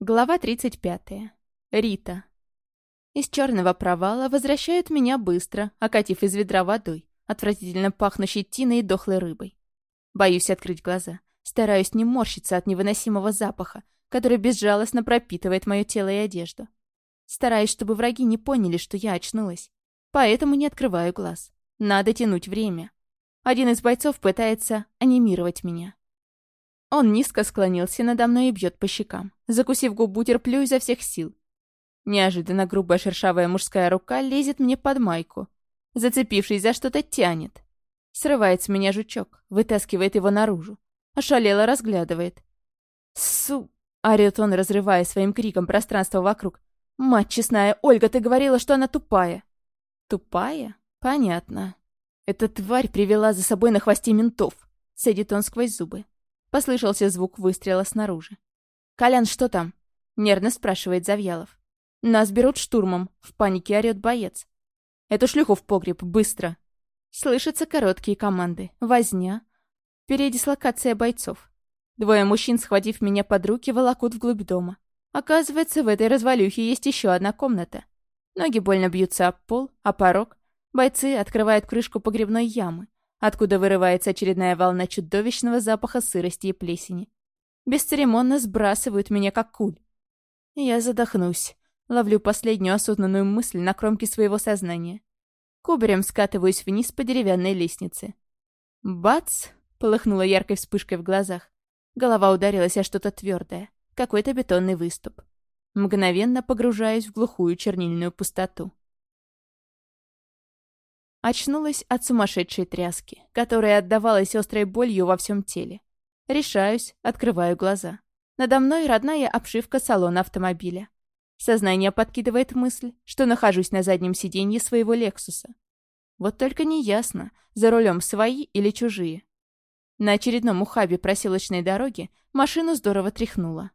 Глава 35. Рита. Из черного провала возвращают меня быстро, окатив из ведра водой, отвратительно пахнущей тиной и дохлой рыбой. Боюсь открыть глаза. Стараюсь не морщиться от невыносимого запаха, который безжалостно пропитывает мое тело и одежду. Стараюсь, чтобы враги не поняли, что я очнулась. Поэтому не открываю глаз. Надо тянуть время. Один из бойцов пытается анимировать меня. Он низко склонился надо мной и бьет по щекам. Закусив губу, терплю изо всех сил. Неожиданно грубая шершавая мужская рука лезет мне под майку. Зацепившись за что-то, тянет. Срывает с меня жучок, вытаскивает его наружу. Ошалело разглядывает. «Су!» — орёт он, разрывая своим криком пространство вокруг. «Мать честная, Ольга, ты говорила, что она тупая!» «Тупая? Понятно. Эта тварь привела за собой на хвосте ментов!» — цедит он сквозь зубы. Послышался звук выстрела снаружи. «Колян, что там?» — нервно спрашивает Завьялов. «Нас берут штурмом», — в панике орёт боец. «Эту шлюху в погреб, быстро!» Слышатся короткие команды. Возня. Передислокация бойцов. Двое мужчин, схватив меня под руки, волокут вглубь дома. Оказывается, в этой развалюхе есть еще одна комната. Ноги больно бьются об пол, а порог. Бойцы открывают крышку погребной ямы откуда вырывается очередная волна чудовищного запаха сырости и плесени. Бесцеремонно сбрасывают меня, как куль. Я задохнусь. Ловлю последнюю осознанную мысль на кромке своего сознания. Кубарем скатываюсь вниз по деревянной лестнице. Бац! Полыхнула яркой вспышкой в глазах. Голова ударилась о что-то твердое, какой-то бетонный выступ. Мгновенно погружаюсь в глухую чернильную пустоту. Очнулась от сумасшедшей тряски, которая отдавалась острой болью во всем теле. Решаюсь, открываю глаза. Надо мной родная обшивка салона автомобиля. Сознание подкидывает мысль, что нахожусь на заднем сиденье своего «Лексуса». Вот только неясно, за рулем свои или чужие. На очередном ухабе проселочной дороги машину здорово тряхнуло.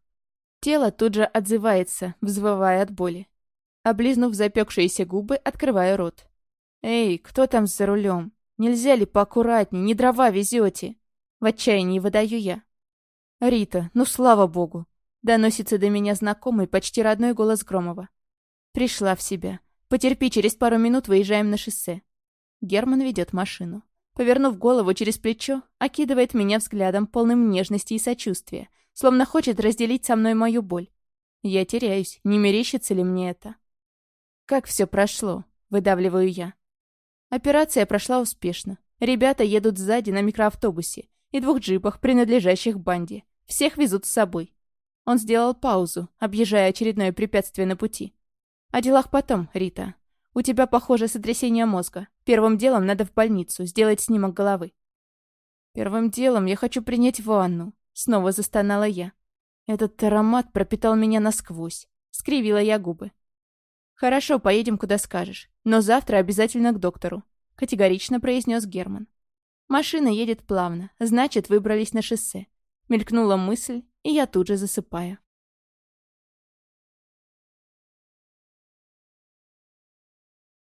Тело тут же отзывается, взвывая от боли. Облизнув запекшиеся губы, открываю рот. «Эй, кто там за рулем? Нельзя ли поаккуратней, не дрова везете?» В отчаянии выдаю я. «Рита, ну слава богу!» Доносится до меня знакомый, почти родной голос Громова. Пришла в себя. Потерпи, через пару минут выезжаем на шоссе. Герман ведет машину. Повернув голову через плечо, окидывает меня взглядом, полным нежности и сочувствия, словно хочет разделить со мной мою боль. Я теряюсь, не мерещится ли мне это? «Как все прошло?» — выдавливаю я. Операция прошла успешно. Ребята едут сзади на микроавтобусе и двух джипах, принадлежащих банде. Всех везут с собой. Он сделал паузу, объезжая очередное препятствие на пути. «О делах потом, Рита. У тебя, похоже, сотрясение мозга. Первым делом надо в больницу, сделать снимок головы». «Первым делом я хочу принять ванну», — снова застонала я. Этот аромат пропитал меня насквозь. Скривила я губы. «Хорошо, поедем, куда скажешь. Но завтра обязательно к доктору», — категорично произнес Герман. Машина едет плавно, значит, выбрались на шоссе. Мелькнула мысль, и я тут же засыпаю.